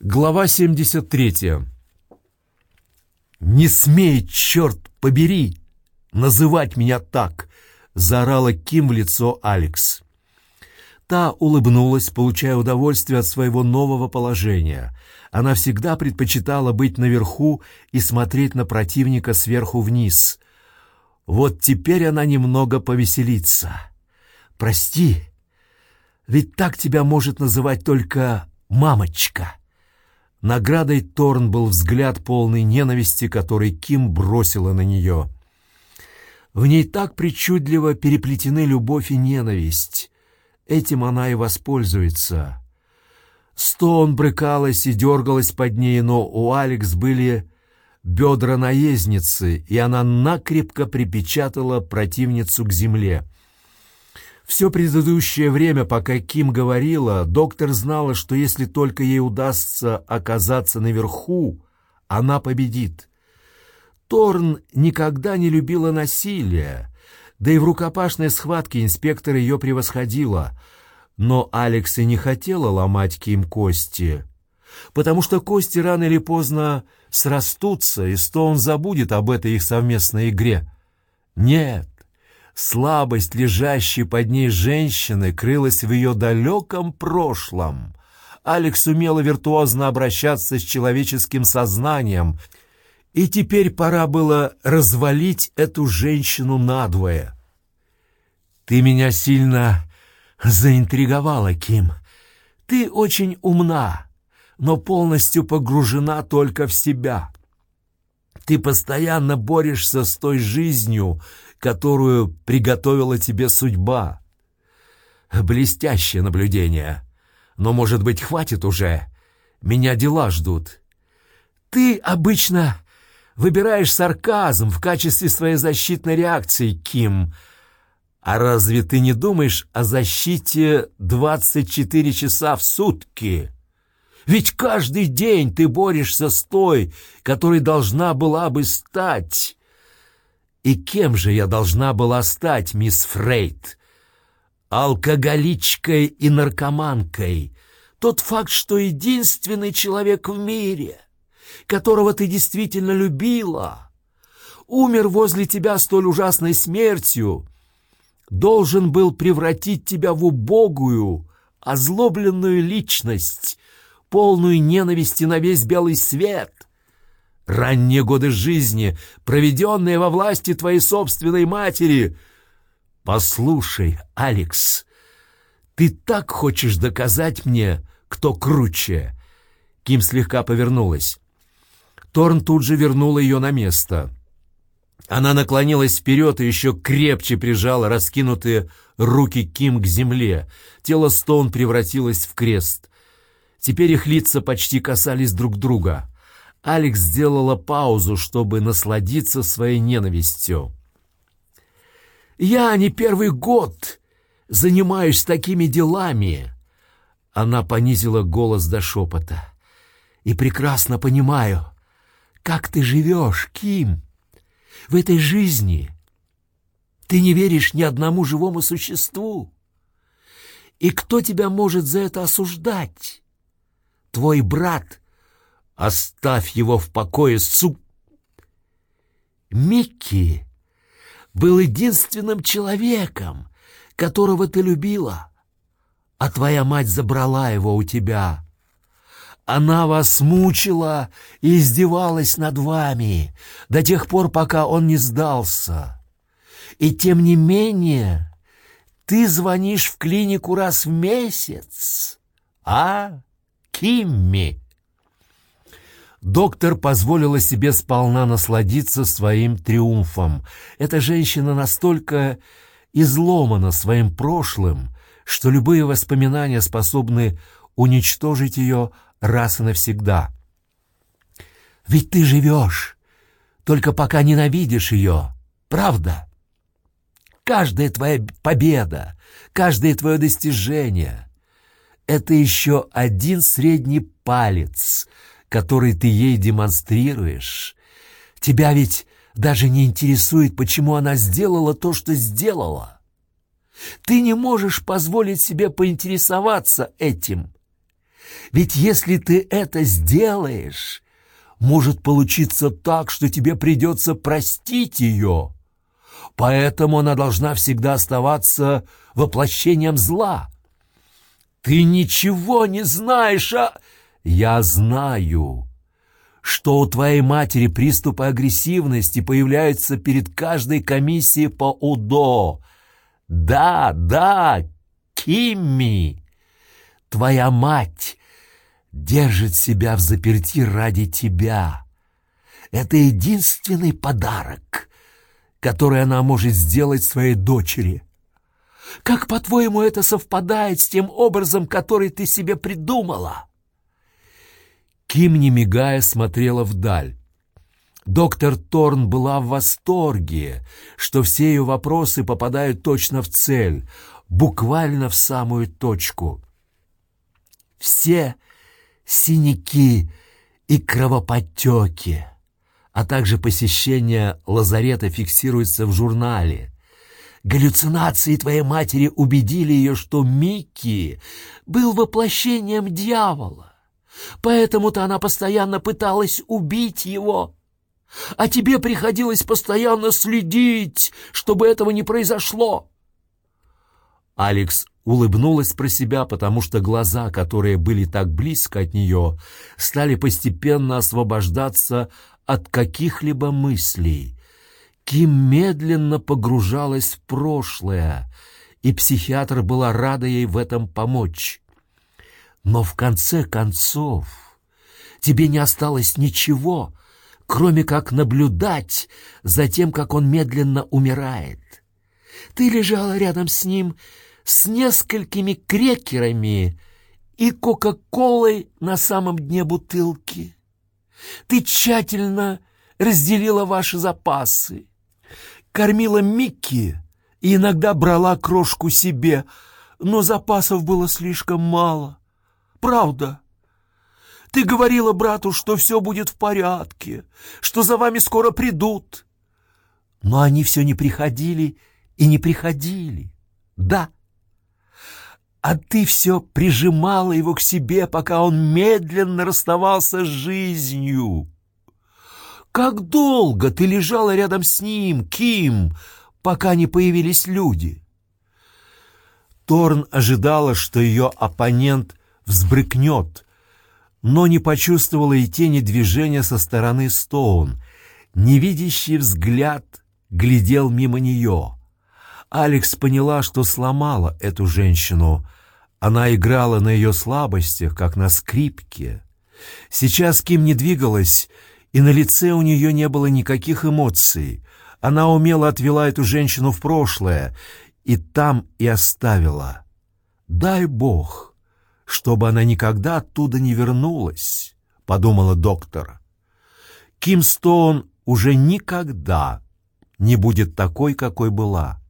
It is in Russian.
Глава 73. «Не смей, черт побери, называть меня так!» — заорала Ким в лицо Алекс. Та улыбнулась, получая удовольствие от своего нового положения. Она всегда предпочитала быть наверху и смотреть на противника сверху вниз. Вот теперь она немного повеселится. «Прости, ведь так тебя может называть только мамочка». Наградой Торн был взгляд полный ненависти, который Ким бросила на нее. В ней так причудливо переплетены любовь и ненависть. Этим она и воспользуется. Стоун брыкалась и дергалась под ней, но у Алекс были бедра наездницы, и она накрепко припечатала противницу к земле. Все предыдущее время, пока Ким говорила, доктор знала, что если только ей удастся оказаться наверху, она победит. Торн никогда не любила насилия, да и в рукопашной схватке инспектор ее превосходила. Но Алекс и не хотела ломать Ким кости, потому что кости рано или поздно срастутся, и Стоун забудет об этой их совместной игре. Нет, Слабость, лежащей под ней женщины, крылась в ее далеком прошлом. Алекс умела виртуозно обращаться с человеческим сознанием, и теперь пора было развалить эту женщину надвое. «Ты меня сильно заинтриговала, Ким. Ты очень умна, но полностью погружена только в себя. Ты постоянно борешься с той жизнью, которую приготовила тебе судьба. Блестящее наблюдение. Но, может быть, хватит уже? Меня дела ждут. Ты обычно выбираешь сарказм в качестве своей защитной реакции, Ким. А разве ты не думаешь о защите 24 часа в сутки? Ведь каждый день ты борешься с той, которой должна была бы стать. И кем же я должна была стать, мисс Фрейд? Алкоголичкой и наркоманкой. Тот факт, что единственный человек в мире, которого ты действительно любила, умер возле тебя столь ужасной смертью, должен был превратить тебя в убогую, озлобленную личность, полную ненависти на весь белый свет. Ранние годы жизни, проведенные во власти твоей собственной матери. Послушай, Алекс, ты так хочешь доказать мне, кто круче. Ким слегка повернулась. Торн тут же вернула ее на место. Она наклонилась вперед и еще крепче прижала раскинутые руки Ким к земле. Тело Стоун превратилось в крест. Теперь их лица почти касались друг друга. Алекс сделала паузу, чтобы насладиться своей ненавистью. «Я не первый год занимаюсь такими делами!» Она понизила голос до шепота. «И прекрасно понимаю, как ты живешь, Ким, в этой жизни. Ты не веришь ни одному живому существу. И кто тебя может за это осуждать? Твой брат — Оставь его в покое, су... Микки был единственным человеком, которого ты любила, а твоя мать забрала его у тебя. Она вас мучила и издевалась над вами до тех пор, пока он не сдался. И тем не менее ты звонишь в клинику раз в месяц, а, Кимми?» Доктор позволила себе сполна насладиться своим триумфом. Эта женщина настолько изломана своим прошлым, что любые воспоминания способны уничтожить ее раз и навсегда. «Ведь ты живешь, только пока ненавидишь ее, правда? Каждая твоя победа, каждое твое достижение — это еще один средний палец — который ты ей демонстрируешь. Тебя ведь даже не интересует, почему она сделала то, что сделала. Ты не можешь позволить себе поинтересоваться этим. Ведь если ты это сделаешь, может получиться так, что тебе придется простить ее. Поэтому она должна всегда оставаться воплощением зла. Ты ничего не знаешь, а... Я знаю, что у твоей матери приступы агрессивности появляются перед каждой комиссией по УДО. Да, да, Кимми, твоя мать держит себя в заперти ради тебя. Это единственный подарок, который она может сделать своей дочери. Как, по-твоему, это совпадает с тем образом, который ты себе придумала?» Ким, не мигая, смотрела вдаль. Доктор Торн была в восторге, что все ее вопросы попадают точно в цель, буквально в самую точку. Все синяки и кровоподтеки, а также посещение лазарета фиксируются в журнале. Галлюцинации твоей матери убедили ее, что Микки был воплощением дьявола. Поэтому-то она постоянно пыталась убить его. А тебе приходилось постоянно следить, чтобы этого не произошло. Алекс улыбнулась про себя, потому что глаза, которые были так близко от нее, стали постепенно освобождаться от каких-либо мыслей. Ким медленно погружалась в прошлое, и психиатр была рада ей в этом помочь. Но в конце концов тебе не осталось ничего, кроме как наблюдать за тем, как он медленно умирает. Ты лежала рядом с ним с несколькими крекерами и кока-колой на самом дне бутылки. Ты тщательно разделила ваши запасы, кормила Микки и иногда брала крошку себе, но запасов было слишком мало. Правда. Ты говорила брату, что все будет в порядке, что за вами скоро придут. Но они все не приходили и не приходили. Да. А ты все прижимала его к себе, пока он медленно расставался с жизнью. Как долго ты лежала рядом с ним, Ким, пока не появились люди? Торн ожидала, что ее оппонент взбрыкнет, но не почувствовала и тени движения со стороны Стоун. Невидящий взгляд глядел мимо нее. Алекс поняла, что сломала эту женщину. Она играла на ее слабостях, как на скрипке. Сейчас Ким не двигалась, и на лице у нее не было никаких эмоций. Она умело отвела эту женщину в прошлое, и там и оставила. Дай Бог, чтобы она никогда оттуда не вернулась, подумала доктор. Ким Стоун уже никогда не будет такой, какой была.